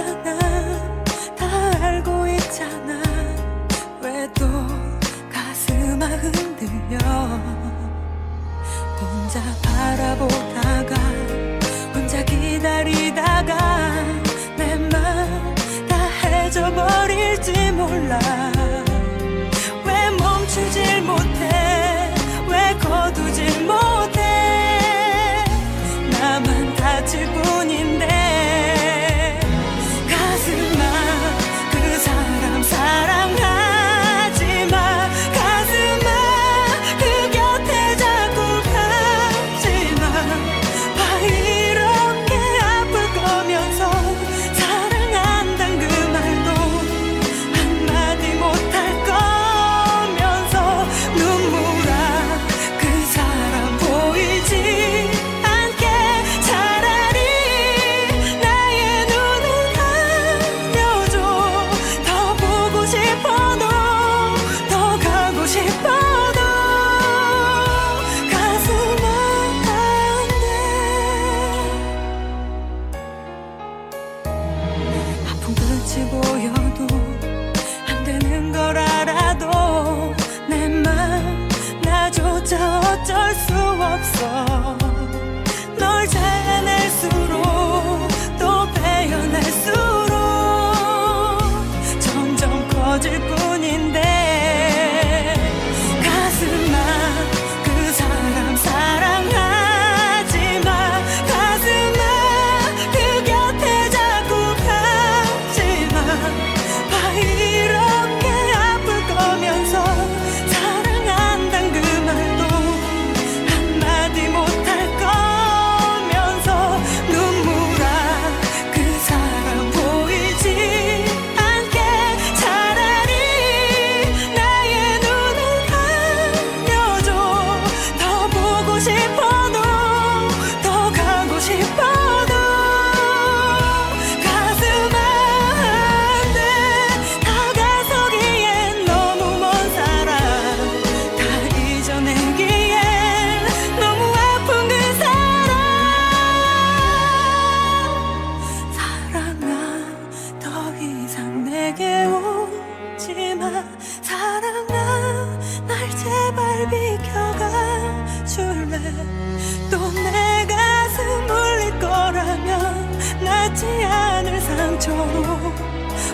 있잖아. 다 알고 있잖아. 왜 또 가슴아 흔들려? 혼자 바라보다가 혼자 기다리다가 같이 보여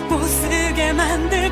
못 쓰게 만들